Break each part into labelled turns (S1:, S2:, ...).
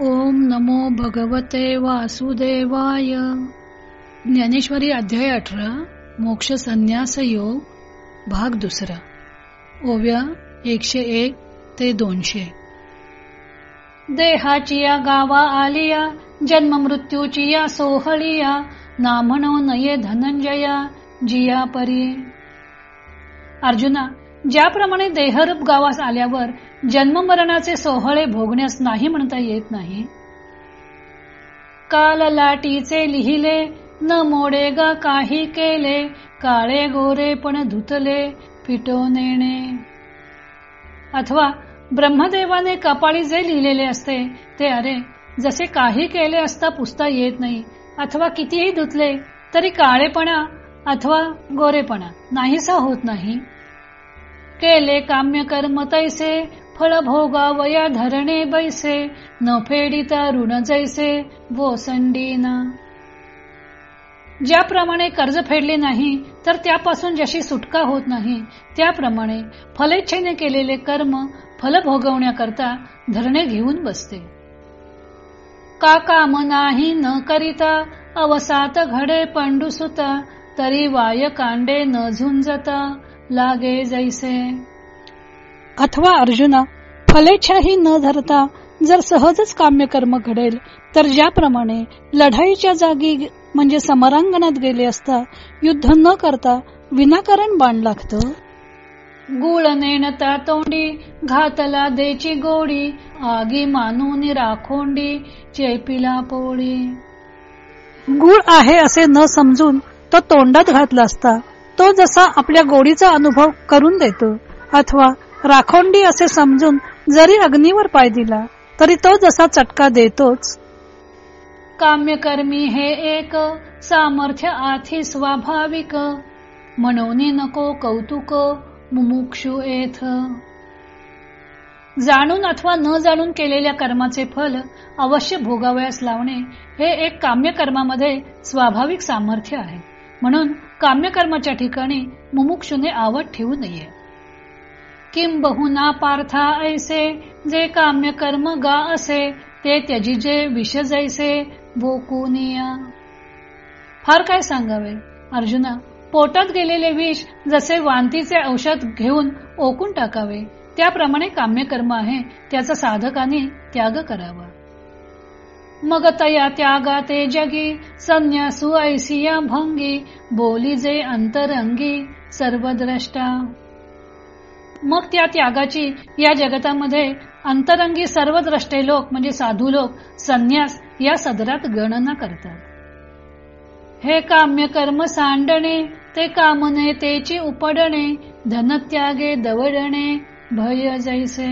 S1: ओम नमो भगवते वासुदेवाय. ज्ञानेश्वरी अध्याय अठरा मोक्ष संन्यास योग भाग दुसरा. ओव्या एकशे एक ते दोनशे. देहाची या गावा आलिया जन्म मृत्यूची या सोहळिया ना म्हणो नये धनंजया जिया परी. अर्जुना ज्याप्रमाणे देहरूप गावास आल्यावर जन्म मरणाचे सोहळे भोगण्यास नाही म्हणता येत नाही. काल लाटीचे लिहिले न मोडे ग काही केले काळे गोरे पण धुतले पिटो नेणे अथवा ब्रह्मदेवाने कपाळी जे लिहिलेले असते ते अरे जसे काही केले असता पुसता येत नाही अथवा कितीही धुतले तरी काळेपणा अथवा गोरेपणा नाहीसा होत नाही. केले काम्य कर्म तैसे फळ भोगावया धरणे बैसे न फेडिता ऋण जैसे वोसंडीना ज्याप्रमाणे कर्ज फेडले नाही तर त्यापासून जशी सुटका होत नाही त्याप्रमाणे फलेच्छेने केलेले कर्म फल भोगवण्याकरता धरणे घेऊन बसते. का काम नाही न करिता अवसात घडे पंडुसुता तरी वाय कांडे न झुंजता लागे जैसे. अथवा अर्जुना फलेच्छाही न धरता जर सहजच काम्य कर्म घडेल तर ज्याप्रमाणे लढाईच्या जागी म्हणजे समरांगणात गेले असता युद्ध न करता विनाकारण बाण लागत? गुळ नेणता तोंडी घातला देची गोडी आगी मानून राखोंडी चेपिला पोळी. गुळ आहे असे न समजून तो तोंडात घातला असता तो जसा आपल्या गोडीचा अनुभव करून देतो अथवा राखोंडी असे समजून जरी अग्नीवर पाय दिला तरी तो जसा चटका देतोच. काम्यकर्मी हे एक सामर्थ्य आथी स्वाभाविक. म्हणून नको कौतुक मुमुक्षु एथ. जाणून अथवा न जाणून केलेल्या कर्माचे फल अवश्य भोगावयास लावणे हे एक काम्यकर्मामध्ये स्वाभाविक सामर्थ्य आहे. म्हणून काम्यकर्माच्या ठिकाणी मुमुक्षुने आवड ठेवू नये. किंबहुना पार्था ऐसे जे काम्य कर्म गा असे ते त्यजिजे विष जैसे बोकुनिया फार काय सांगावे? अर्जुना पोटात गेलेले विष जसे वांतीचे औषध घेऊन ओकून टाकावे त्याप्रमाणे काम्य कर्म आहे त्याचा साधकाने त्याग करावा. मग तया त्यागा ते जगी संन्यासू ऐसिया भंगी बोली जे अंतरंगी सर्वद्रष्टा. मग त्या त्यागाची या जगतामध्ये अंतरंगी सर्व द्रष्टे लोक म्हणजे साधू लोक संन्यास या सदरात गणना करतात. हे काम्य कर्म सांडणे ते कामने तेची उपडणे धनत्यागे दवडणे भय जैसे.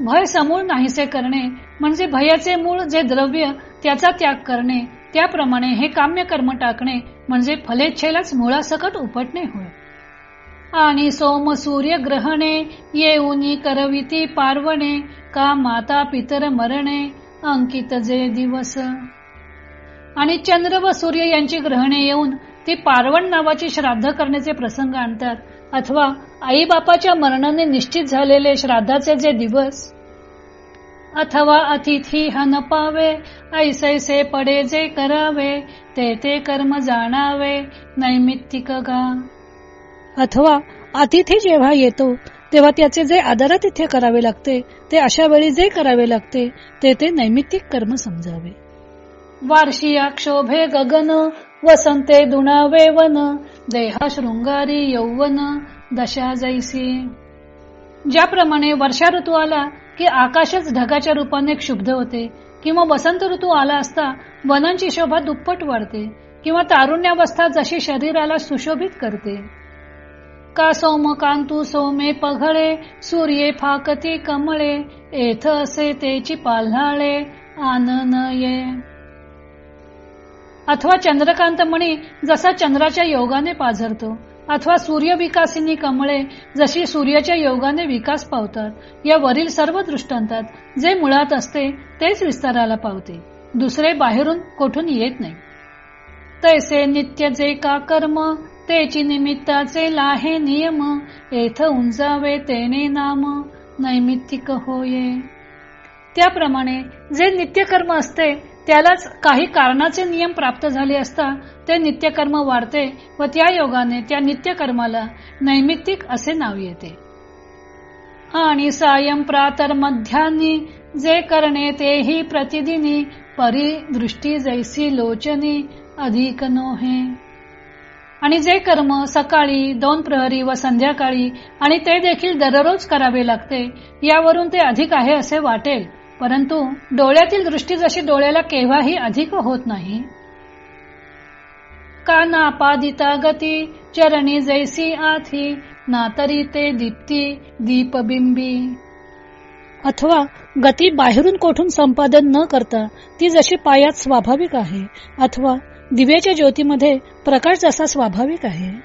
S1: भय समूळ नाहीसे करणे म्हणजे भयाचे मूळ जे द्रव्य त्याचा त्याग करणे त्याप्रमाणे हे काम्य कर्म टाकणे म्हणजे फलेच्छेलाच मुळासकट उपटणे होय. आणि सोम सूर्य ग्रहणे येऊनी करविती पार्वणे का माता पितर मरणे अंकित जे दिवस. आणि चंद्र व सूर्य यांची ग्रहणे येऊन ती पार्वण नावाची श्राद्ध करण्याचे प्रसंग आणतात. अथवा आई बापाच्या मरणाने निश्चित झालेले श्राद्धाचे जे दिवस. अथवा अतिथी हन पावे ऐसैसे पडे जे करावे ते ते कर्म जाणावे नैमित्तिक गा. अथवा अतिथी जेव्हा येतो तेव्हा त्याचे जे आदरातिथ्य करावे लागते ते अशा वेळी जे करावे लागते ते ते नैमित्तिक कर्म समजावे. वार्षिया क्षोभे गगन वसंते दुणावे वन देहा शृंगारी यौवन दशा जैसी. ज्याप्रमाणे वर्षा ऋतू आला की आकाशच ढगाच्या रूपाने क्षुब्ध होते किंवा वसंत ऋतू आला असता वनांची शोभा दुप्पट वाढते किंवा तारुण्यावस्था जशी शरीराला सुशोभित करते. का सोम कांतू सोमे पघळे सूर्ये फाकती कमळे येथ असे तेची पाल्हाळे आनन ये अथवा चंद्रकांत मणी जसा चंद्राच्या योगाने पाझरतो अथवा सूर्य विकासिनी कमळे जशी सूर्याच्या योगाने विकास पावतात या वरील सर्व दृष्टांतात जे मुळात असते तेच विस्ताराला पावते दुसरे बाहेरून कोठून येत नाही. तैसे नित्य जे का कर्म तेची निमित्ताचे लाहे नियम येथ उंजावे तेने नाम नैमित्तिक होये. त्याप्रमाणे जे नित्यकर्म असते त्यालाच काही कारणाचे नियम प्राप्त झाले असता ते नित्यकर्म वाढते व त्या योगाने त्या नित्यकर्माला नैमित्तिक असे नाव येते. आणि सायं प्रातर मध्यानी जे करणे तेही प्रतिदिनी परी दृष्टी जैसी लोचनी अधिक नोहे. आणि जे कर्म सकाळी दोन प्रहरी व संध्याकाळी आणि ते देखील दररोज करावे लागते यावरून ते अधिक आहे असे वाटेल. परंतु डोळ्यातील दृष्टी जशी डोळ्याला केव्हाही अधिक होत नाही. का नापादिता गती चरणी जैसी आथी ना तरी ते दीप्ती दीपबिंबी. अथवा गती बाहेरून कोठून संपादन न करता ती जशी पायात स्वाभाविक आहे अथवा दिव्याच्या ज्योतीमध्ये प्रकाश जसा स्वाभाविक आहे.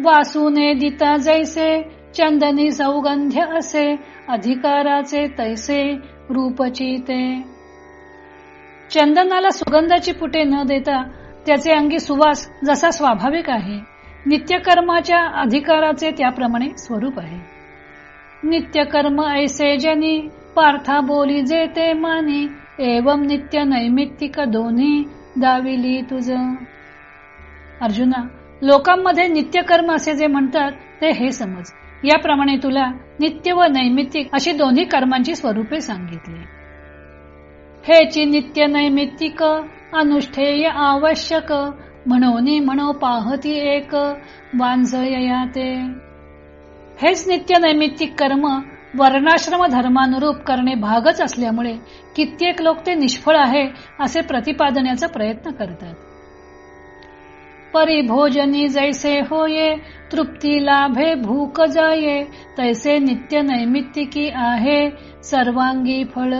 S1: वासूने दिता जैसे चंदनी सौगंध्य असे अधिकाराचे तैसे रूपचिते. चंदनाला सुगंधाची पुटे न देता त्याचे अंगी सुवास जसा स्वाभाविक आहे. नित्यकर्माच्या अधिकाराचे त्याप्रमाणे स्वरूप आहे. नित्यकर्म ऐसे जनी पार्था बोली जे ते मानी एवं नित्य नैमित्तिक दोन्ही दाविली तुझ. अर्जुना लोकांमध्ये नित्यकर्म असे जे म्हणतात ते हे समज. याप्रमाणे तुला नित्य व नैमित्तिक अशी दोन्ही कर्मांची स्वरूपे सांगितली. हेची नित्य नैमित्तिक अनुष्ठेय आवश्यक म्हणून म्हणो पाहती एक वांझ ते हेच नित्य नैमित्तिक कर्म वर्णाश्रम धर्मानुरूप करणे भागच असल्यामुळे कित्येक लोक ते निष्फळ आहे असे प्रतिपादनाचा प्रयत्न करतात. परिभोजनी जैसे होये तृप्ती लाभे भूक जाये तैसे नित्य नैमित्तिकी आहे सर्वांगी फळ.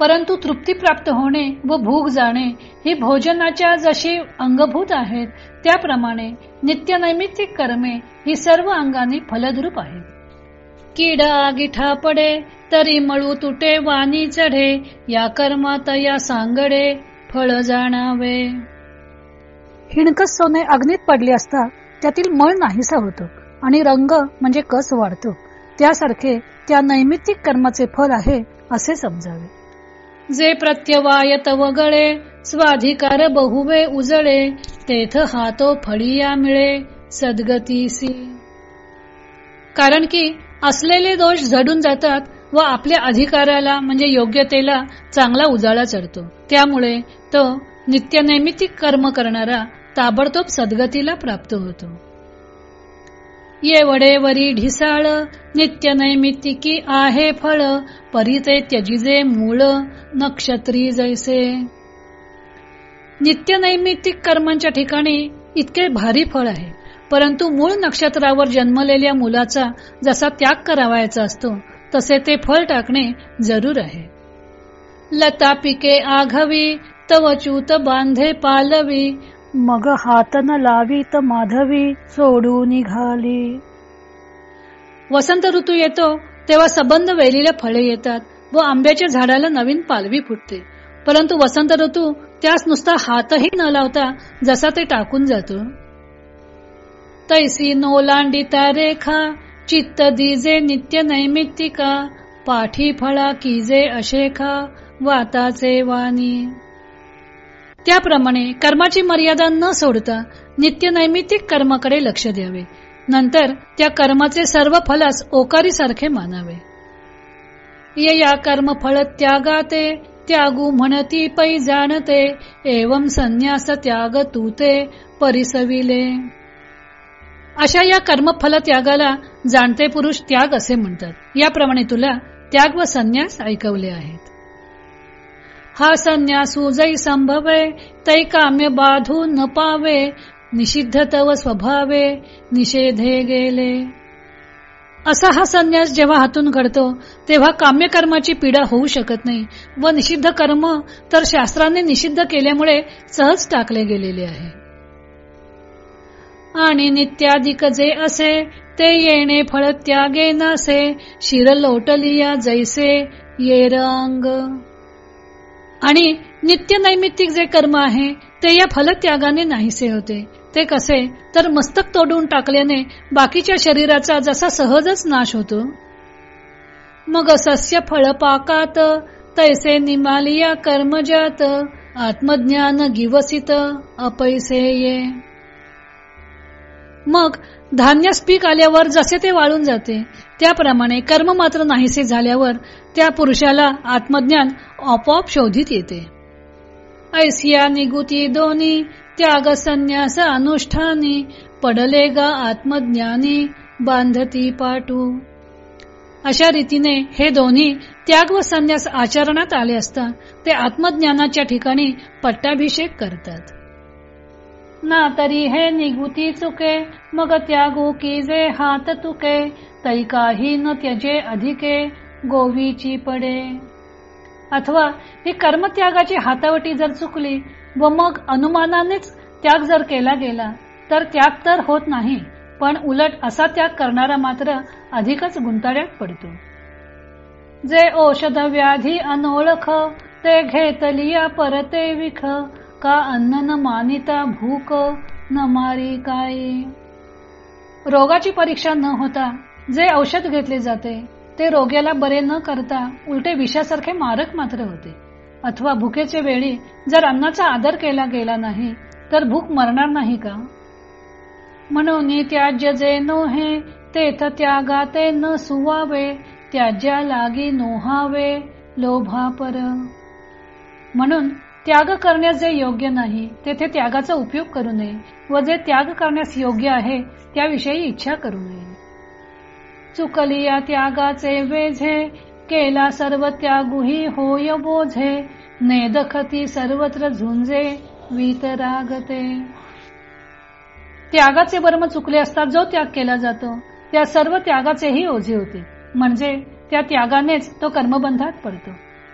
S1: परंतु तृप्ती प्राप्त होणे व भूक जाणे ही भोजनाच्या जशी अंगभूत आहेत त्याप्रमाणे नित्यनैमित्तिक कर्मे ही सर्व अंगाने फलद्रूप आहेत. किडा गिठा पडे तरी मळू तुटे वाणी चढे या कर्मात या सांगडे फळ जाणावे. हिणकस सोने अग्नीत पडले असता त्यातील मळ नाहीसा होतो आणि रंग म्हणजे कस वाढतो. त्यासारखे त्या नैमित्तिक कर्माचे फल आहे असे समजावे. जे प्रत्यवायत वगळे स्वाधिकार बहुवे उजळे तेथ हातो फळिया मिळे सद्गतीसी. कारण की असलेले दोष झडून जातात व आपल्या अधिकाराला म्हणजे योग्यतेला चांगला उजाळा चढतो. त्यामुळे तो नित्यनैमितिक कर्म करणारा ताबडतोब सद्गतीला प्राप्त होतो. ये वडेवरी ढिसाळ नित्य नैमित्तिकी आहे फळ परिते त्यजिजे मूळ नक्षत्री जैसे. नित्य नैमित्तिक कर्मांच्या ठिकाणी इतके भारी फळ आहे. परंतु मूळ नक्षत्रावर जन्मलेल्या मुलाचा जसा त्याग करावायचा असतो तसे ते फळ टाकणे जरूर आहे. लता पिके आघवी तवचूत बांधे पालवी मग हातन लावी त माधवी सोडून निघाली. वसंत ऋतू येतो तेव्हा सबंध वेलीला फळे येतात व आंब्याच्या झाडाला नवीन पालवी फुटते. परंतु वसंत ऋतू त्यास नुसता हातही न लावता जसा ते टाकून जातो. तैसी नोलांडिता रेखा चित्त दिजे नित्य नैमित्तिका पाठी फळा किजे अशेखा वाताचे वाणी. त्याप्रमाणे कर्माची मर्यादा न सोडता नित्य नैमित्तिक कर्माकडे लक्ष द्यावे. नंतर त्या कर्माचे सर्व फलास ओकारी सारखे मानावे. ये या कर्म फळ त्यागाते त्यागू म्हणती पै जाणते एवम संन्यास त्याग तू ते परिसविले. अशा या कर्मफल त्यागाला जाणते पुरुष त्याग असे म्हणतात. याप्रमाणे तुला त्याग व संन्यास ऐकवले आहेत. हा संन्यासू जै संभवे तै काम्य बाधू न पावे निषिद्ध तव स्वभावे निषेधे गेले. असा हा संन्यास जेव्हा हातून घडतो तेव्हा काम्य कर्माची पीडा होऊ शकत नाही व निषिद्ध कर्म तर शास्त्राने निषिद्ध केल्यामुळे सहज टाकले गेलेले आहे. आणि नित्याधिक जे असे ते येणे फळ त्यागे नसे शिर लोटलिया जैसे येरंग आणि नित्य नैमित्तिक जे कर्म आहे ते या फलत्यागाने नाहीसे होते. ते कसे? तर मस्तक तोडून टाकल्याने बाकीच्या शरीराचा जसा सहजच नाश होतो. मग सस्य फळपाकात तैसे निमालिया कर्मजात आत्मज्ञान गिवसित अपैसे ये. मग धान्यास पीक आल्यावर जसे ते वाळून जाते त्याप्रमाणे कर्म मात्र नाहीसे झाल्यावर त्या पुरुषाला आत्मज्ञान आपोआप शोधित येते. ऐसिया निगुती दोन्ही त्याग संन्यास अनुष्ठानी पडले गा आत्मज्ञानी बांधती पाटू. अशा रीतीने हे दोन्ही त्याग व संन्यास आचरणात आले असता ते आत्मज्ञानाच्या ठिकाणी पट्टाभिषेक करतात. ना तरी हे निगुती चुके मग त्यागू की जे हात तुके तै काही न त्यजे अधिके गोवीची पडे. अथवा ही कर्मत्यागाची हातावटी जर चुकली व मग अनुमानानेच त्याग जर केला गेला तर त्याग तर होत नाही पण उलट असा त्याग करणारा मात्र अधिकच गुंताड्यात पडतो. जे औषध व्याधी अनोळख ते घेतलिया परते विख का अन्न न मानिता भूक न मारी काय? रोगाची परीक्षा न होता जे औषध घेतले जाते ते रोग्याला बरे न करता उलटे विषासारखे मारक मात्र होते. अथवा भुकेच्या वेळी जर अन्नाचा आदर केला गेला नाही तर भूक मरणार नाही का? म्हणून त्याज्य जे नोहे तेथ त्यागा ते न सुवावे त्याज्या लागी नोहावे लोभा पर म्हणून त्याग करण्यास जे योग्य नाही तेथे त्यागाचा उपयोग करू नये व जे त्याग करण्यास योग्य आहे त्याविषयी इच्छा करू नये. चुकली या त्यागाचे वेझे केला सर्व त्यागुही होय बोझे नेदखती सर्वत्र झुंजे वितरागते त्यागाचे वर्म चुकले असता जो त्याग केला जातो त्या सर्व त्यागाचेही ओझे होते. म्हणजे त्या त्यागानेच तो कर्मबंधात पडतो.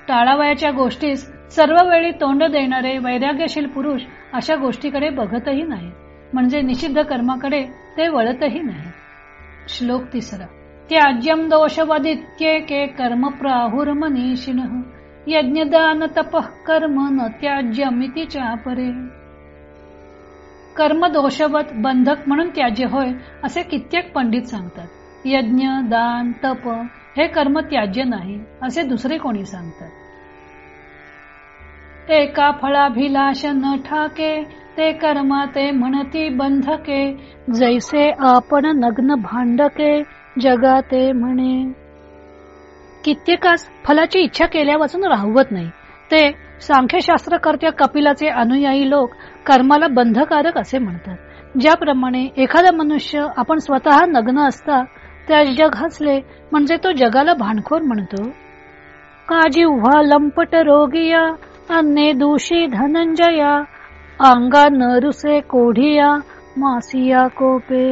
S1: टाळावयाच्या गोष्टीस सर्व वेळी तोंड देणारे वैराग्यशील पुरुष अशा गोष्टीकडे बघतही नाही म्हणजे निषिद्ध कर्माकडे ते वळतही नाही श्लोक तिसरा. त्याज्यम दोषवदित्ये के कर्म प्राहुर मनीषिण यज्ञदान तप कर्म न त्याज्यमिती चापरे. कर्म दोषवत बंधक म्हणून त्याज्य होय असे कित्येक पंडित सांगतात. यज्ञ दान तप हे कर्म त्याज्य नाही असे दुसरे कोणी सांगतात. एका फळाभिलाष न ठाके ते कर्मा ते म्हणती बंधके जैसे आपण नग्न भांडके जगाते म्हणे. कित्येकास फलाची इच्छा केल्यापासून राहवत नाही. ते सांख्यशास्त्रकर्त्या कपिलाचे अनुयायी लोक कर्माला बंधकारक असे म्हणतात. ज्याप्रमाणे एखादा मनुष्य आपण स्वतः नग्न असता त्या जग हसले म्हणजे तो जगाला भांडखोर म्हणतो. काजी उभा लंपट रोगिया अन्ने दूषी धनंजया अंगा नरुसे कोढिया मासिया कोपे।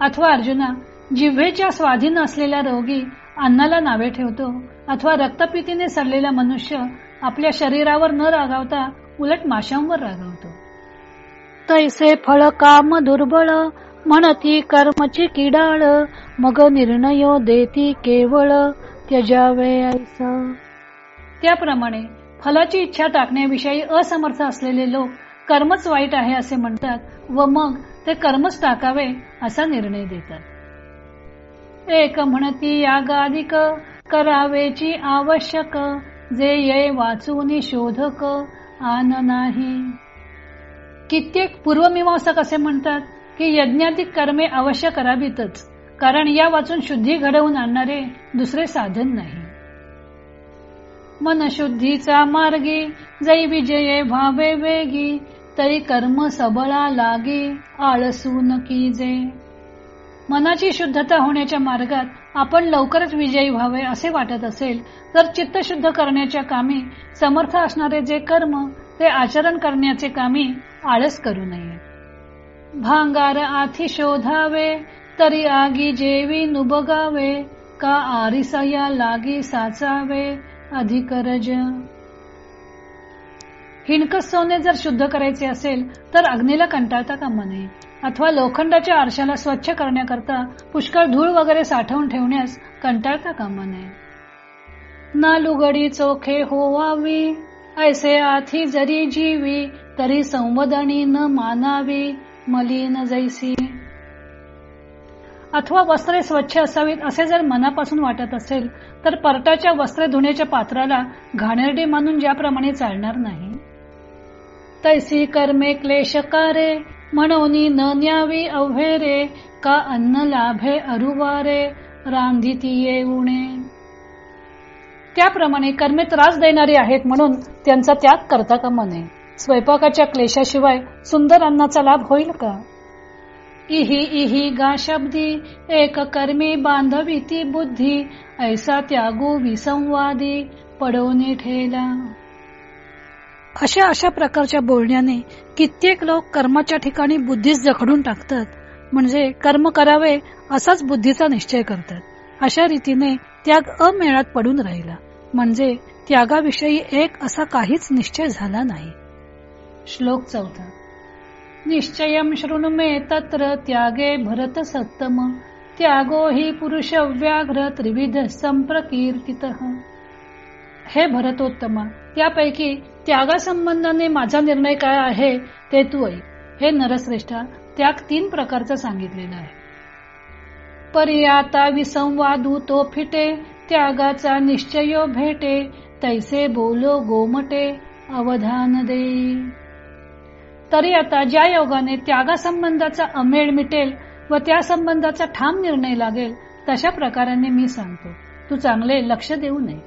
S1: अथवा अर्जुना जिव्हेच्या स्वाधीन असलेला रोगी अन्नाला नावे ठेवतो अथवा रक्तपितीने सरलेला मनुष्य आपल्या शरीरावर न रागावता उलट माशांवर रागावतो. तैसे फळ काम दुर्बळ म्हणती कर्मची किडाळ मग निर्णयो देती केवळ त्यजावे ऐसा। त्याप्रमाणे फलाची इच्छा टाकण्याविषयी असमर्थ असलेले लोक कर्मच वाईट आहे असे म्हणतात व मग ते कर्मच टाकावे असा निर्णय देतात. एक म्हणती यागाधिक करावेची आवश्यक जे ये वाचून शोधक आन नाही. कित्येक पूर्वमीमांसक असे म्हणतात की यज्ञाधिक कर्मे अवश्य करावीतच कारण या वाचून शुद्धी घडवून आणणारे दुसरे साधन नाही. मनशुद्धीचा मार्गी जै विजये व्हावे वेगी तरी कर्म सबळा लागी आळसून जे. मनाची शुद्धता होण्याच्या मार्गात आपण लवकरच विजयी व्हावे असे वाटत असेल तर चित्त शुद्ध करण्याच्या कामी समर्थ असणारे जे कर्म ते आचरण करण्याचे कामी आळस करू नये. भांगार आथी शोधावे तरी आगी जेवी नुबगावे का आरिसया लागी साचावे अधिकरज. हिणकस सोने जर शुद्ध करायचे असेल तर अग्नीला कंटाळता कामा नये. अथवा लोखंडाच्या आरशाला स्वच्छ करण्याकरता पुष्कळ धूळ वगैरे साठवून ठेवण्यास कंटाळता कामा नये. ना लुगडी चोखे होवावी ऐसे आथी जरी जीवी तरी संवदनी न मानावी मलिन जैसी अथवा वस्त्रे स्वच्छ असावीत असे जर मनापासून वाटत असेल तर परटाच्या वस्त्रे धुण्याच्या पात्राला घाणेरडे मानून ज्याप्रमाणे चालणार नाही. तैसी कर्मे क्लेशकारे म्हणून न न्यावी अव्हेरे का अन्न लाभे अरुवारे रांधिती येऊणे. त्याप्रमाणे कर्मे त्रास देणारी आहेत म्हणून त्यांचा त्याग करता का मने स्वयंपाकाच्या क्लेशाशिवाय सुंदर अन्नाचा लाभ होईल का? इही इही गा शब्दी एक कर्मी बांधवी ती बुद्धी ऐसा त्यागू विसंवादी पडवणे ठेला. अशा अशा प्रकारच्या बोलण्याने कित्येक लोक कर्माच्या ठिकाणी बुद्धीस जखडून टाकतात. म्हणजे कर्म करावे असाच बुद्धीचा निश्चय करतात. अशा रीतीने त्याग अमेळात पडून राहिला. म्हणजे त्यागाविषयी एक असा काहीच निश्चय झाला नाही. श्लोक चौथा. निश्चयं शृणु मे तत्र त्यागे भरत सत्तम त्यागो हि पुरुष व्याघ्र त्रिविध संप्रकीर्तित। हे भरतोत्तम त्यापैकी त्यागासंबंधाने माझा निर्णय काय आहे ते तू ऐक. हे नरश्रेष्ठा त्याग तीन प्रकारचा सांगितलेला आहे. पर्याता विसंवादू तो फिटे त्यागाचा निश्चयो भेटे तैसे बोलो गोमटे अवधान देई तरी आता ज्या योगाने त्यागासंबंधाचा अमेळ मिटेल व त्या संबंधाचा ठाम निर्णय लागेल तशा प्रकाराने मी सांगतो. तू चांगले लक्ष देऊ नये.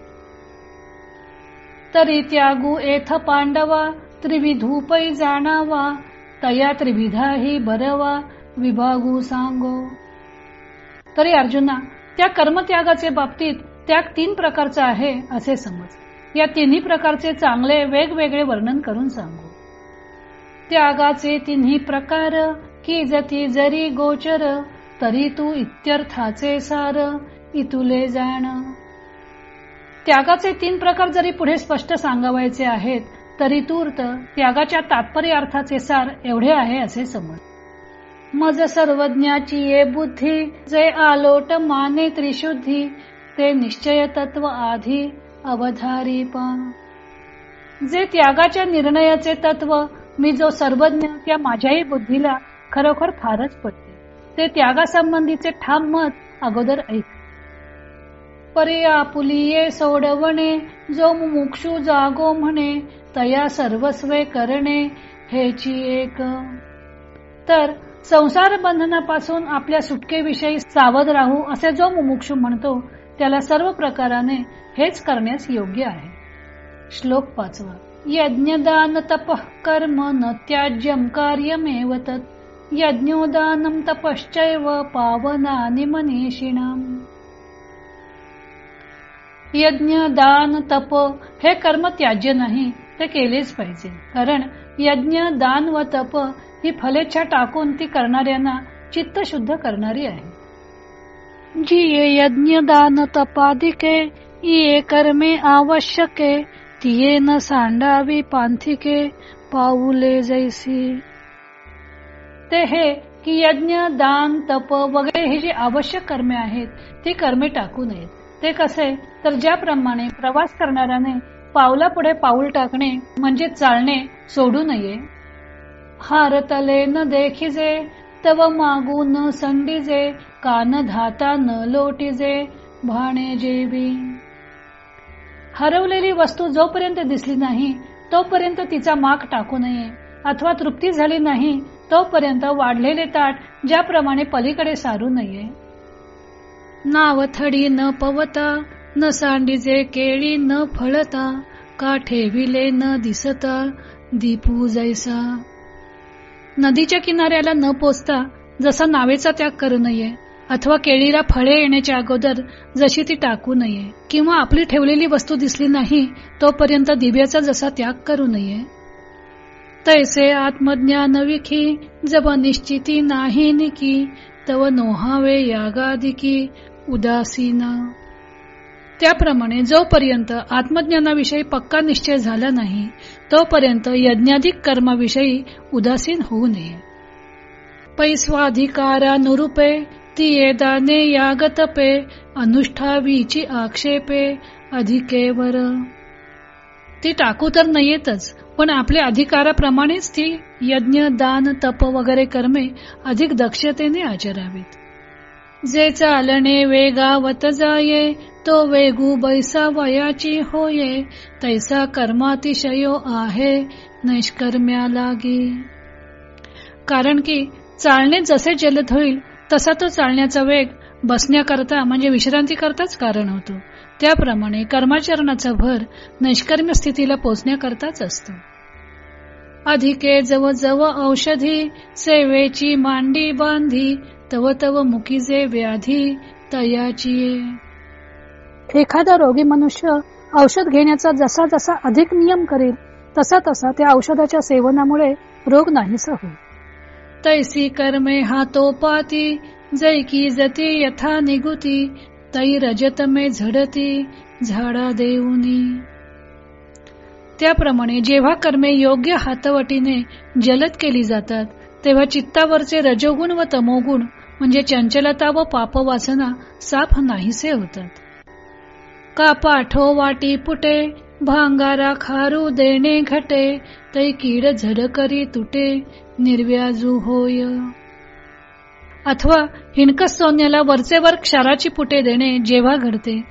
S1: तरी त्यागू एथ पांडवा त्रिविधूपै जाणावा तया त्रिविधाही बरवा विभागू सांगो. तरी अर्जुना त्या कर्मत्यागाचे बाबतीत त्याग तीन प्रकारचा आहे असे समज. या तिन्ही प्रकारचे चांगले वेगवेगळे वर्णन करून सांगू. त्यागाचे तिन्ही प्रकार की जती जरी गोचर तरी तू इत्यर्थाचे सार इतुले जाण. त्यागाचे तीन प्रकार जरी पुढे स्पष्ट सांगावायचे आहेत तरी तूर्त त्यागाच्या तात्पर्य अर्थाचे सार एवढे आहे असे समज. मज सर्वज्ञाची ये बुद्धी जे आलोट माने त्रिशुद्धी ते निश्चय तत्व आधी अवधारी पण जे त्यागाच्या निर्णयाचे तत्व मी जो सर्वज्ञ त्या माझ्याही बुद्धीला खरोखर फारच पडते ते त्यागासंबंधीचे ठाम मत अगोदर ऐक. परियापुलिये सोडवणे जो मुमुक्षू जागो म्हणे तया सर्वस्वे करणे हेची एक. तर संसार बंधनापासून आपल्या सुटकेविषयी सावध राहू असे जो मुमुक्षू म्हणतो त्याला सर्व प्रकाराने हेच करण्यास योग्य आहे. श्लोक पाचवा. यज्ञदान तप कर्म न त्याज्यम कार्यमेव तत्। यज्ञोदानम तपश्चैव पावनानि मनीषिणाम। यज्ञ दान तप हे कर्म त्याज्य नाही ते केलेच पाहिजे। कारण यज्ञ दान व तप ही फलेच्छा टाकून ती करणाऱ्यांना चित्त शुद्ध करणारी आहे। जी यज्ञ दान तपादिके ये कर्मे आवश्यके तिये न सांडावी पांथिके पाऊले जैसी। ते हे की यज्ञ दान तप वगैरे ही जी आवश्यक कर्मे आहेत ती कर्मे टाकू नयेत. ते कसे? तर ज्याप्रमाणे प्रवास करणाऱ्याने पावला पुढे पाऊल टाकणे म्हणजे चालणे सोडू नये. हारतले न देखिजे तव मागू न संडीजे कान धाता न लोटीजे भाणे जेवी। हरवलेली वस्तू जोपर्यंत दिसली नाही तोपर्यंत तिचा माग टाकू नये. अथवा तृप्ती झाली नाही तोपर्यंत वाढलेले ताट ज्याप्रमाणे पलीकडे सारू नये. नावथडी न पवता न सांडीजे केळी न फळता का ठेविले न दिसता दीपू जैसा. नदीच्या किनाऱ्याला न पोचता जसा नावेचा त्याग करू नये अथवा केळीला फळे येण्याच्या अगोदर जशी ती टाकू नये किंवा आपली ठेवलेली वस्तू दिसली नाही तोपर्यंत दिव्याचा जसा त्याग करू नये. तैसे आत्मज्ञान विखी जब निश्चिती नाही निकी तव नोहावे यागादिकी उदासीना. त्याप्रमाणे जोपर्यंत आत्मज्ञानाविषयी पक्का निश्चय झाला नाही तोपर्यंत यज्ञाधिक कर्माविषयी उदासीन होऊ नये. पैस्वाधिकारानुरूपे ती दाने यागतपे अनुष्ठावीची आक्षेपे अधिकेवर ती टाकू तर नाहीयेतच पण आपल्या अधिकाराप्रमाणेच ती यज्ञ दान तप वगैरे कर्मे अधिक दक्षतेने आचरावीत. जे चालणे वेगावत जाये तो वेगू बैसा वयाची होये तैसा कर्मातिशयो आहे नैष्कर्म्या लागी. कारण की चालणे जसे जलद होईल तसा तो चालण्याचा वेग बसण्याकरता म्हणजे विश्रांती करताच कारण होतो. त्याप्रमाणे कर्माचरणाचा भर नैष्कर्म्य स्थितीला पोचण्याकरताच असतो. अधिके जव जव औषधी सेवेची मांडी बांधी तव तव मुकीजे व्याधी तयाची. एखादा रोगी मनुष्य औषध घेण्याचा जसा जसा अधिक नियम करेल तसा तसा त्या औषधाच्या सेवनामुळे रोग नाहीसा होईल. तैसी कर्मे हातोपाती जैकी जती यथा निगुती तै रजतमे झडती झाडा देऊनी। त्याप्रमाणे जेव्हा कर्मे योग्य हातवटीने जलद केली जातात तेव्हा चित्तावरचे रजोगुण व तमोगुण म्हणजे चंचलता व पापवासना साफ नाहीसे होतात. का पाठो वाटी पुटे भांगारा खारू देणे घटे तै कीड झडकरी तुटे निर्व्याजू होय. अथवा हिणकस सोन्याला वरचेवर क्षाराची पुटे देणे जेव्हा घडते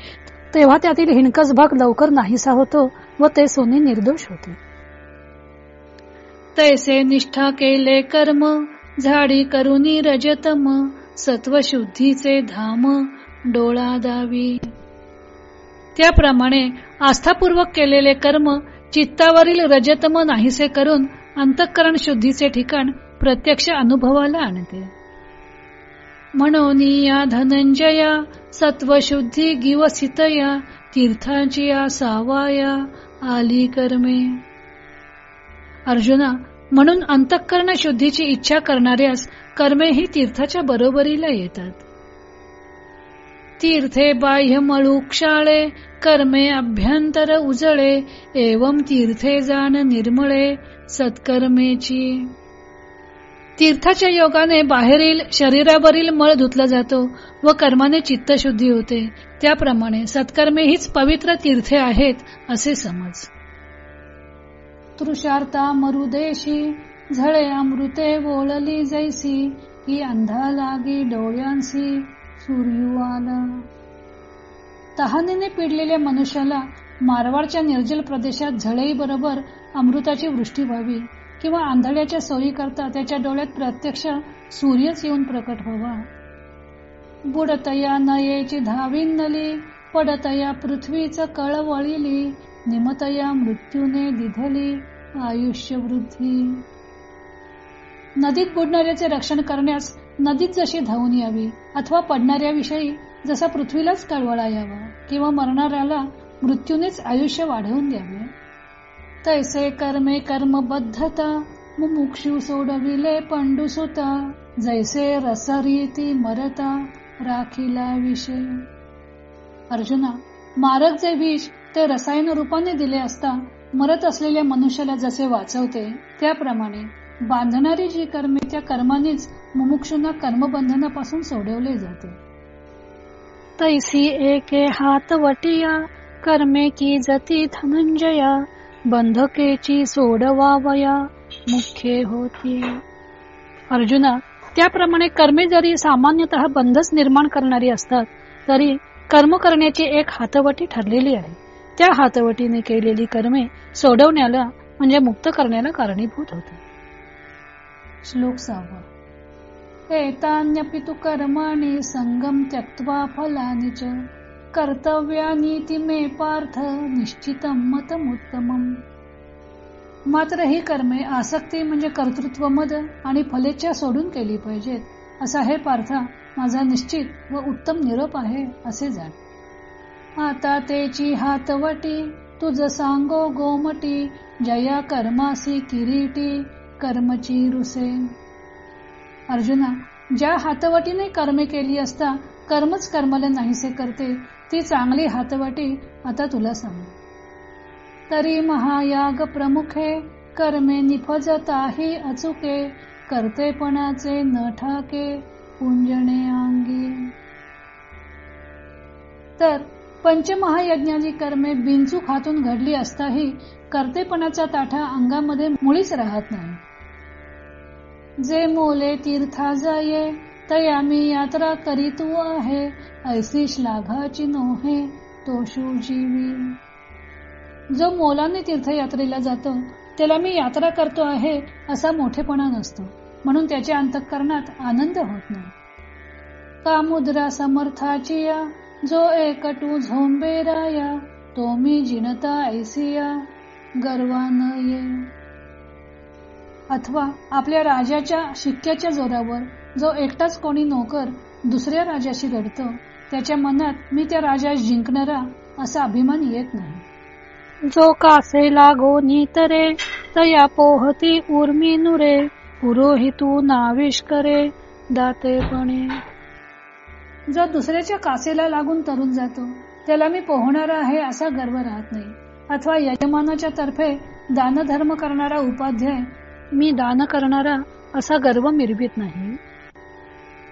S1: तेव्हा त्यातील हिणकस भाग लवकर नाहीसा होतो व ते सोने निर्दोष होते. तैसे निष्ठा केले कर्म झाडी करुनी रजतम सत्व शुद्धीचे धाम डोळा दावी. त्याप्रमाणे आस्थापूर्वक केलेले कर्म चित्तावरील रजतम नाहीसे करून अंतःकरण शुद्धीचे ठिकाण प्रत्यक्ष अनुभवाला आणते. म्हणून या धनंजया सत्वशुद्धी गिवसितया तीर्थांची सावाया आली कर्मे. अर्जुना म्हणून अंतःकरण शुद्धीची इच्छा करणाऱ्यास कर्मे ही तीर्थाच्या बरोबरीला येतात. तीर्थे बाह्य मळू क्षाळे कर्मे अभ्यंतर उजळे एवम तीर्थे जाण निर्मळे सत्कर्मेची. तीर्थाच्या योगाने बाहेरील शरीरावरील मळ धुतला जातो व कर्माने चित्तशुद्धी होते. त्याप्रमाणे सत्कर्मे हीच पवित्र तीर्थे आहेत असे समज. तृषार्ता मरुदेशी झळे अमृते वोळली जैसी की अंधा लागी डोळ्यांसी सूर्युआला तहानेने पिडलेल्या मनुष्याला मारवाडच्या निर्जल प्रदेशात झळई बरोबर अमृताची वृष्टी व्हावी किंवा आंधळ्याच्या सोयी करता त्याच्या डोळ्यात प्रत्यक्ष सूर्यच येऊन प्रकट व्हावा. बुडतया नयेची धावीन नली पडतया पृथ्वीच कळवळिली निमतया मृत्यूने दिधली आयुष्य वृद्धी नदीत बुडणाऱ्याचे रक्षण करण्यास नदीत जशी धावून यावी अथवा पडणाऱ्याविषयी जसा पृथ्वीलाच कळवळा यावा किंवा मरणाऱ्याला मृत्यूनेच आयुष्य वाढवून द्यावे. तैसे कर्मे कर्मबद्धता मुमुक्षु सोडविले पंडुसुता जैसे रसरीती मरता राखीला विषय. अर्जुना मारक जे विष ते रसायन रूपाने दिले असता मरत असलेल्या मनुष्याला जसे वाचवते त्याप्रमाणे बांधणारी जी कर्मे त्या कर्मानेच मुमुक्षूंना कर्मबंधनापासून सोडवले जाते. तैसी एके हातवटिया कर्मे की जती धनंजया बंधकेची सोडवावया मुख्य होती. अर्जुना त्याप्रमाणे कर्मे जरी सामान्यतः बंधच निर्माण करणारी असतात तरी कर्म करण्याची एक हातवटी ठरलेली आहे. त्या हातवटीने केलेली कर्मे सोडवण्याला म्हणजे मुक्त करण्याला कारणीभूत होते. श्लोक सहावा. एतान्यपि तु कर्माणि संगम त्यक्त्वा फलानि च। कर्तव्यानीति मे पार्थ निश्चितम मतमुत्तमम। मात्र ही कर्मे आसक्ती म्हणजे कर्तृत्व मद आणि फलेच्छा सोडून केली पाहिजेत. असा हे पार्था माझा निश्चित व उत्तम निरोप आहे असे जाण। आता तेची हातवटी तुझ सांगो गोमटी जया कर्मासी किरीटी कर्मची रुसे। अर्जुना ज्या हातवटीने कर्मे केली असता कर्मच कर्मला नाहीसे करते ती चांगली हातवटी आता तुला सांग. तरी महायाग प्रमुखे कर्मे निफजताही अचुके कर्तेपणाचे न ठाके पुंजणे अंगी तर पंचमहायज्ञाची कर्मे बिनचूक हातून घडली असताही कर्तेपणाचा ताठा अंगामध्ये मुळीच राहत नाही. जे मोले तीर्था जाये तया मी यात्रा करीत आहे. ऐसी श्लाघाची नोहे तो शिवजीवी. जो मोलाने तीर्थयात्रेला जातो त्याला मी यात्रा करतो आहे असा मोठेपणा नसतो. म्हणून त्याच्या अंतकरणात आनंद होत नाही. कामुद्रा समर्थाची या जो एकटू झोंबेराया तो मी जिनता ऐसिया गर्वान ये अथवा आपल्या राजाच्या शिक्क्याच्या जोरावर जो एकटाच कोणी नोकर दुसऱ्या राजाशी लढतो त्याच्या मनात मी त्या राजास जिंकणारा असा अभिमान येत नाही.
S2: जो कासे लागो नीतरे तया पोहती उर्मी नुरे पुरोहितू नाविश करे दातेपणे
S1: जो दुसऱ्याच्या कासेला लागून तरुण जातो त्याला मी पोहणारा आहे असा गर्व राहत नाही. अथवा यजमानाच्या तर्फे दानधर्म करणारा उपाध्याय
S2: मी दान करणारा असा गर्व मिरवित नाही.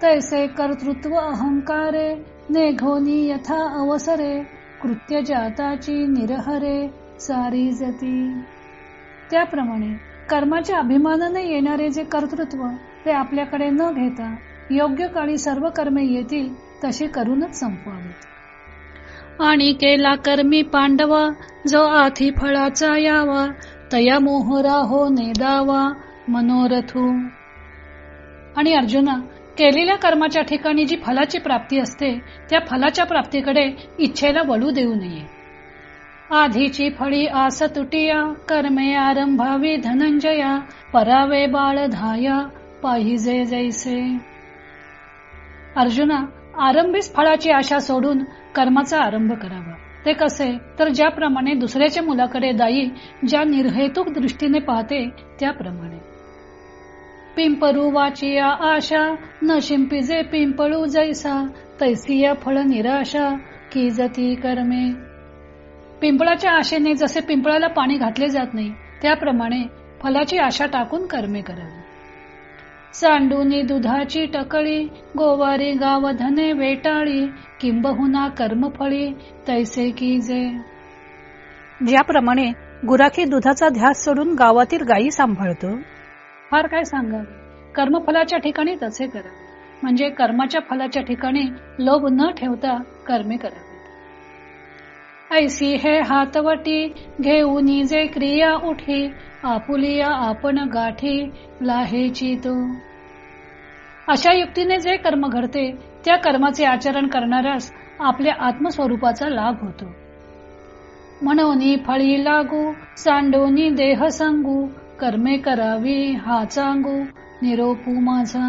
S1: तैसे कर्तृत्व अहंकारे नेघोनी यथा अवसरे कृत्य जाताची निरहरे सारी जती. त्याप्रमाणे कर्माच्या अभिमानाने येणारे जे कर्तृत्व ते आपल्याकडे न घेता योग्य काळी सर्व कर्मे येतील तशी करूनच संपवावेत.
S2: आणि केला कर्मी पांडवा जो आधी फळाचा यावा तया मोहरा हो नेदावा मनोरथू.
S1: आणि अर्जुना केलेल्या कर्माच्या ठिकाणी जी फलाची प्राप्ती असते त्या फलाच्या प्राप्तीकडे इच्छेला वळू देऊ नये. आधीची फळी आस तुटिया कर्मे आरंभावी धनंजया परावे बाळ धाया पाहिजे जैसे. अर्जुना आरंभीच फळाची आशा सोडून कर्माचा आरंभ करावा. ते कसे तर ज्याप्रमाणे दुसऱ्याच्या मुलाकडे दाई ज्या निर्हेतुक दृष्टीने पाहते त्याप्रमाणे. पिंपरू वाचिया आशा न शिंपिजे पिंपळू जैसा तैसिया फळ निराशा की जती कर्मे. पिंपळाच्या आशेने जसे पिंपळाला पाणी घातले जात नाही त्याप्रमाणे फलाची आशा टाकून कर्मे करावी. सांडूनी दुधाची टकळी गोवारी गावधने वेटाळी किंबहुना कर्मफळी तैसे की जे.
S2: ज्याप्रमाणे गुराखी दुधाचा ध्यास सोडून गावातील गायी सांभाळतो.
S1: फार काय सांगा. कर्मफलाच्या ठिकाणी तसे करा. म्हणजे कर्माच्या फलाच्या ठिकाणी लोभ न ठेवता कर्मे करावीत ऐसी हे हातवटी घेऊन जे क्रिया उठी आपुलिया आपण गाठी लाहेची तू अशा युक्तीने जे कर्म घडते त्या कर्माचे आचरण करणाऱ्यास आपल्या आत्मस्वरूपाचा लाभ होतो. म्हणून फळी लागू सांडोनी देह सांगू कर्मे करावी हा सांगू निरोपू माझा.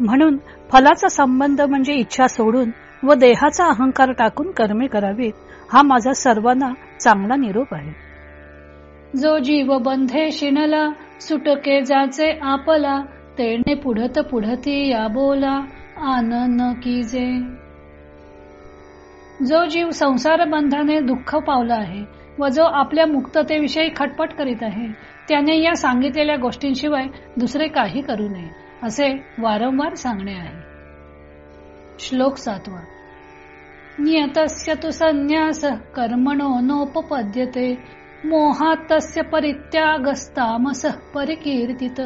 S2: म्हणून फलाचा संबंध म्हणजे इच्छा सोडून व देहाचा अहंकार टाकून कर्मे करावीत हा माझा सर्वांना चांगला निरोप आहे.
S1: जो जीव बंधे शिणला सुटके जाचे आपला तेने पुढत पुढती या बोला आनन कीजे जो जीव संसार बंधाने दुःख पावला आहे व जो आपल्या मुक्ततेविषयी खटपट करीत आहे त्याने या सांगितलेल्या गोष्टींशिवाय दुसरे काही करू नये असे वारंवार सांगणे आहे. श्लोक सातवा. नियतस्य तु संन्यास कर्मणो नोपपद्यते. मोहात्तस्य परित्यागस्तामस परिकीर्तित.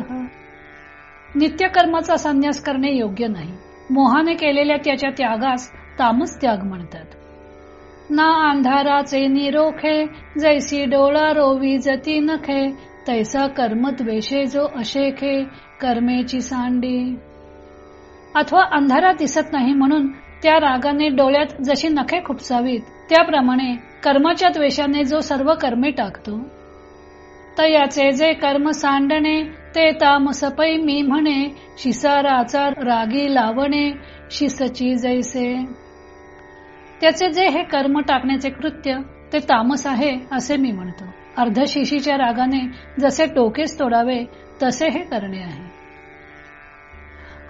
S1: नित्य कर्माचा संन्यास करणे योग्य नाही. मोहाने केलेल्या त्याच्या त्यागास तामस त्याग म्हणतात. ना अंधाराचे निरोखे जैसी डोळा रोवी जती नखे तैसा कर्मद्वेषे जो अशेखे कर्मेची सांडी. अथवा अंधारात दिसत नाही म्हणून त्या रागाने डोळ्यात जशी नखे खुपसावीत त्याप्रमाणे कर्माच्या द्वेषाने जो सर्व कर्मे टाकतो. तयाचे जे कर्म सांडणे ते तामसपै मी म्हणे शिसाराचा रागी लावणे शिसची जैसे. त्याचे जे हे कर्म टाकण्याचे कृत्य ते तामस आहे असे मी म्हणतो. अर्धशिशीच्या रागाने जसे टोकेस तोडावे तसे हे करणे आहे.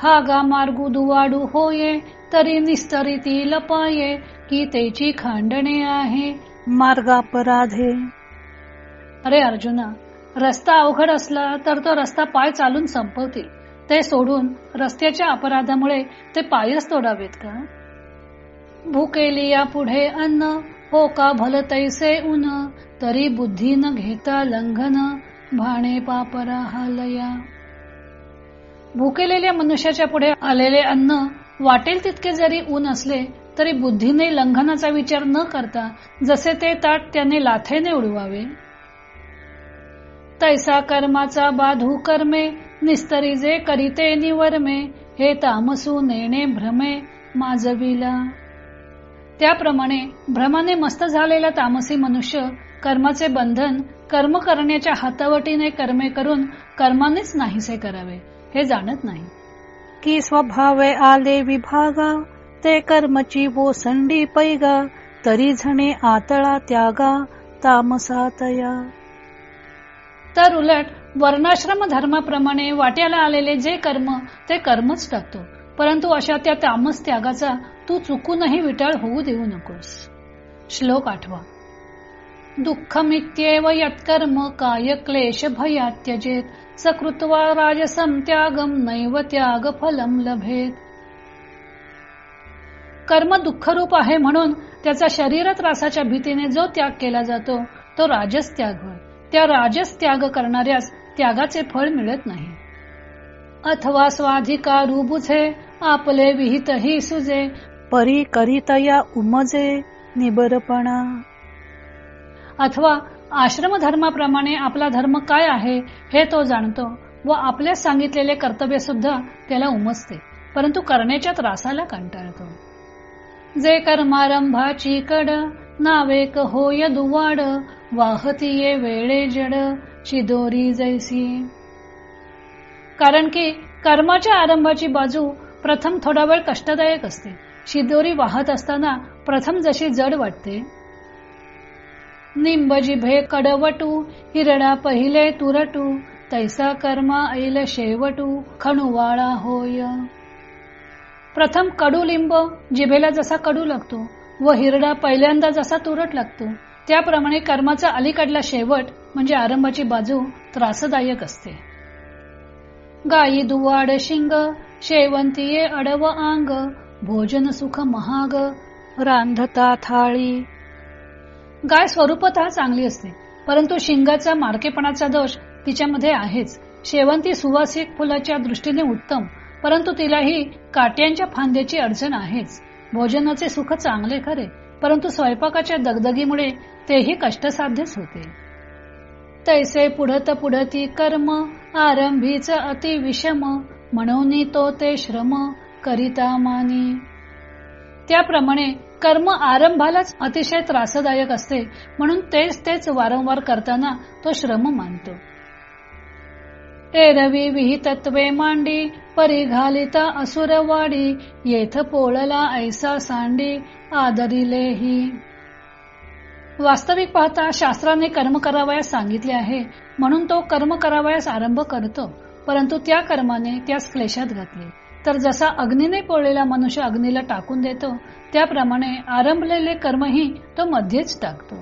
S1: हा गा मार्गू दुवाडू होये तरी निस्तरिती लपाये की त्याची खांडणे आहे.
S2: मार्गापराधे.
S1: अरे अर्जुना रस्ता अवघड असला तर तो रस्ता पाय चालून संपवतील. ते सोडून रस्त्याच्या अपराधामुळे ते पायच तोडावेत का? भूकेली या पुढे अन्न हो का भल तैसे उन तरी बुद्धी न घेता लंघन भाणे पापरा हालया. भुकेलेल्या मनुष्याच्या पुढे आलेले अन्न वाटेल तितके जरी ऊन असले तरी बुद्धीने लंघनाचा विचार न करता जसे ते ताट त्याने लाथेने उडवावे. तैसा कर्माचा बाधू कर्मे निस्तरी जे करीते निवर्मे हे तामसू नेणे भ्रमे माजविला. त्याप्रमाणे भ्रमाने मस्त झालेला तामसी मनुष्य कर्माचे बंधन कर्म करण्याच्या हातावटीने कर्मे करून कर्मानेच नाहीसे करावे. हे जाणत नाही.
S2: की स्वभावे आले विभागा ते कर्मची संडी पैगा तरी झणे आतळा त्यागा तामसातया.
S1: तर उलट वर्णाश्रम धर्माप्रमाणे वाट्याला आलेले जे कर्म ते कर्मच टाकतो. परंतु अशा त्या तामस त्यागाचा तू चुकूनही विटाळ होऊ देऊ नकोस. श्लोक आठवा. दुःखमित्येव यत्कर्म काय क्लेश भयात्यजेत सकृत्वा राजसम त्यागम नैव त्याग फलम लभेत। कर्म दुःखरूप आहे म्हणून त्याचा शरीर त्रासाच्या भीतीने जो त्याग केला जातो तो राजस त्याग होय. त्या राजस त्याग करणाऱ्यास त्यागाचे फळ मिळत नाही. अथवा स्वाधिकारू बुझे आपले विहितही सुजे
S2: परी करीतया उमजे निबरपणा।
S1: अथवा आश्रम धर्माप्रमाणे आपला धर्म काय आहे हे तो जाणतो व आपल्या सांगितलेले कर्तव्य सुद्धा त्याला उमजते. परंतु करण्याच्या त्रासाला कंटाळतो. जे कर्मारंभाची कड नावेक होय दुवाड वाहतीये वेळे जड शिदोरी जैसी. कारण की कर्माच्या आरंभाची बाजू प्रथम थोडा वेळ कष्टदायक असते. शिदोरी वाहत असताना प्रथम जशी जड वाटते निंब जिभे कडवटू हिरडा पहिले तुरटू तैसा कर्मा ऐल शेवटू खणुवाळा होय. प्रथम कडू लिंब जिभेला जसा कडू लागतो व हिरडा पहिल्यांदा जसा तुरट लागतो त्याप्रमाणे कर्माचा अलीकडला शेवट म्हणजे आरंभाची बाजू त्रासदायक असते. गायी दुवाड शिंग शेवंतीये अडव आंग भोजन सुख महाग
S2: रांधता थाळी
S1: गाय स्वरूपतः चांगली असते परंतु शिंगाचा मारकेपणाचा दोष तिच्यामध्ये आहेच. शेवंती सुवासिक फुलाच्या दृष्टीने उत्तम परंतु तिलाही काट्यांच्या फांद्याची अडचण आहेच. भोजनाचे सुख चांगले खरे परंतु स्वयंपाकाच्या दगदगीमुळे तेही कष्टसाध्यच होते. तैसे पुढत पुढती कर्म आरंभीच अति विषम म्हणून तो ते श्रम करिता मानी. त्याप्रमाणे कर्म आरंभालाच अतिशय त्रासदायक असते म्हणून तेच तेच वारंवार करताना तो श्रम मानतो. एरवी विहितत्वे मांडी परिघालिता असुरवाडी येथ पोळला ऐसा सांडी आदरिलेही वास्तविक पाहता शास्त्राने कर्म करावयास सांगितले आहे म्हणून तो कर्म करावयास आरंभ करतो परंतु त्या कर्माने त्यास क्लेशात घातले. तर जसा अग्नीने पोळलेला मनुष्य अग्नीला टाकून देतो त्याप्रमाणे आरंभलेले कर्मही तो मध्येच टाकतो.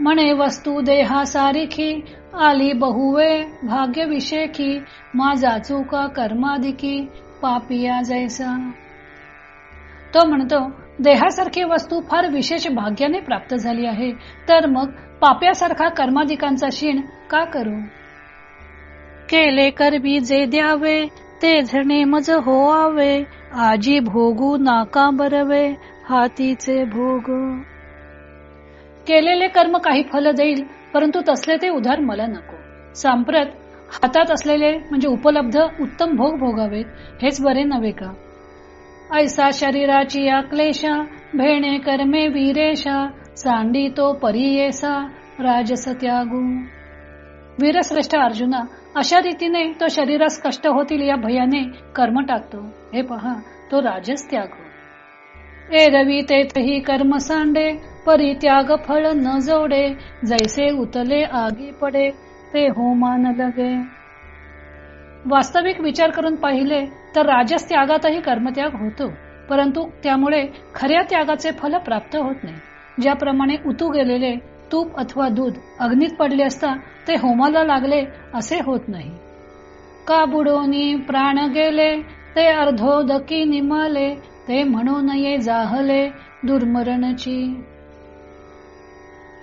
S1: म्हणे वस्तू देहा सारिखी आली बहुवे भाग्य विषेखी माझा चुका कर्माधिकी पापिया जैसा. तो म्हणतो देहासारखी वस्तू फार विशेष भाग्याने प्राप्त झाली आहे तर मग पाप्यासारखा कर्माधिकांचा शीण का करू?
S2: केले करबी जे द्यावे ते झणे मज होआवे आजी भोगू नाका बरवे हातीचे भोग.
S1: केलेले कर्म काही फल देईल परंतु तसले ते उधार मला नको. सांप्रत हातात असलेले म्हणजे उपलब्ध उत्तम भोग भोगावेत हेच बरे नव्हे का? ऐसा शरीराची या क्लेशा भेणे कर्मे वीरेशा सांडी तो परियेसा राजस त्यागू वीरश्रेष्ठ अर्जुना अशा रीतीने तो शरीरास कष्ट होतील या भयाने कर्म टाकतो. हे पहा तो राजस त्याग हो. ए रवी तेथही कर्म सांडे परित्याग फळ न जोडे जैसे उतले आगी पडे ते होमान लगे. वास्तविक विचार करून पाहिले तर राजस त्यागातही कर्मत्याग होतो परंतु त्यामुळे खऱ्या त्यागाचे फल प्राप्त होत नाही. ज्याप्रमाणे उतू गेलेले तूप अथवा दूध अग्नीत पडले असता ते होमाला लागले असे होत नाही. का बुडोनी प्राण गेले ते अर्धोदकी निमाले ते म्हणून ये जाहले दुर्मरणची.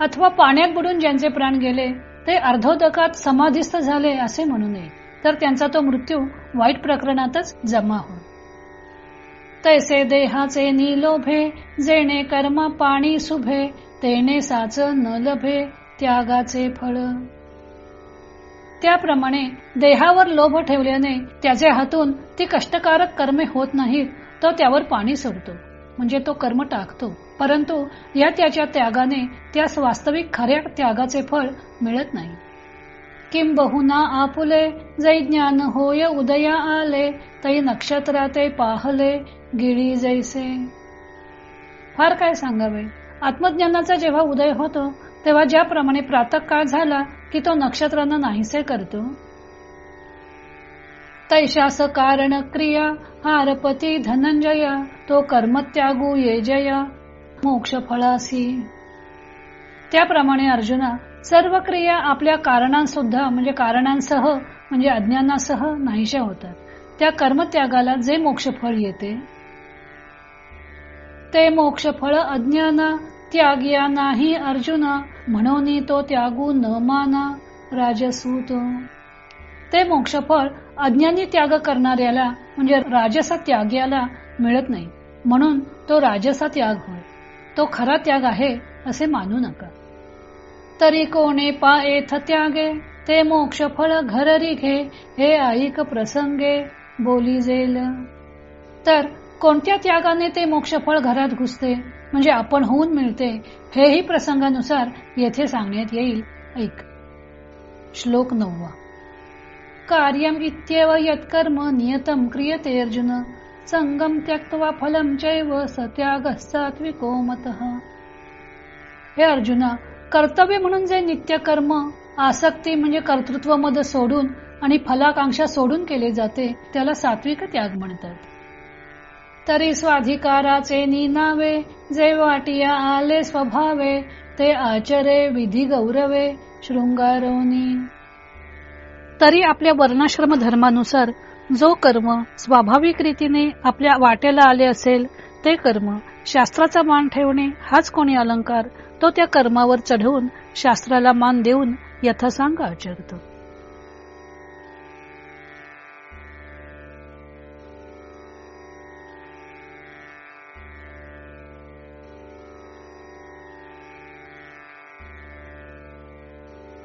S1: अथवा पाण्यात बुडून ज्यांचे प्राण गेले ते अर्धोदकात समाधीस्थ झाले असे म्हणू नये तर त्यांचा तो मृत्यू वाईट प्रकरणातच जमा हो तैसे देहाचे निलोभे जेणे कर्म पाणी सुभे तेने साच न लभे त्यागाचे फळ. त्याप्रमाणे देहावर लोभ ठेवल्याने त्याचे हातून ती कष्टकारक कर्मे होत नाहीत तर त्यावर पाणी सोडतो म्हणजे तो कर्म टाकतो. परंतु या त्याच्या त्यागाने त्यास वास्तविक खऱ्या त्यागाचे फळ मिळत नाही. किंबहुना आपुले जै ज्ञान होय उदया आले तै नक्षत्राते पाहले गिळी जैसे. फार काय सांगावे? आत्मज्ञानाचा जेव्हा उदय होतो तेव्हा ज्याप्रमाणे प्रातकाळ झाला की तो नक्षत्रांना नाहीसे करतो. तैशास कारण क्रिया हारपती धनंजया तो कर्मत्यागू ये जया मोक्ष फळासी त्याप्रमाणे अर्जुना सर्व क्रिया आपल्या कारणांसुद्धा म्हणजे कारणांसह म्हणजे अज्ञानासह नाहीशा होतात. त्या कर्मत्यागाला जे मोक्ष फळ येते ते मोक्ष फळ अज्ञाना त्याग्या नाही अर्जुन. म्हणून तो त्यागू न माना राजसूत. ते मोक्षफळ अज्ञानी त्याग करणाऱ्याला म्हणजे राजसा त्याग्याला मिळत नाही. म्हणून तो राजसा त्याग होय. तो खरा त्याग आहे असे मानू नका. तरी कोणे पा येथ त्यागे ते मोक्ष फळ घररी घे हे ऐक प्रसंगे बोली जेल. तर कोणत्या त्यागाने ते मोक्षफळ घरात घुसते? म्हणजे आपण होऊन मिळते हेही प्रसंगानुसार येथे सांगण्यात येईल. ऐक श्लोक नववा. कार्यम इत्येव यत्कर्म नियतम क्रियते अर्जुन. संगम त्यक्तवा फलम चैव सत्याग सात्विको मत. हे अर्जुना कर्तव्य म्हणून जे नित्य कर्म आसक्ती म्हणजे कर्तृत्व मध सोडून आणि फलाकांक्षा सोडून केले जाते त्याला सात्विक त्याग म्हणतात. तरी स्वाधिकाराचे निनावे जे वाटिया आले स्वभावे ते आचरे विधी गौरवे शृंगारोनी तरी आपल्या वर्णाश्रम धर्मानुसार जो कर्म स्वाभाविक रीतीने आपल्या वाटेला आले असेल ते कर्म शास्त्राचा मान ठेवणे हाच कोणी अलंकार तो त्या कर्मावर चढवून शास्त्राला मान देऊन यथासांग आचरतो.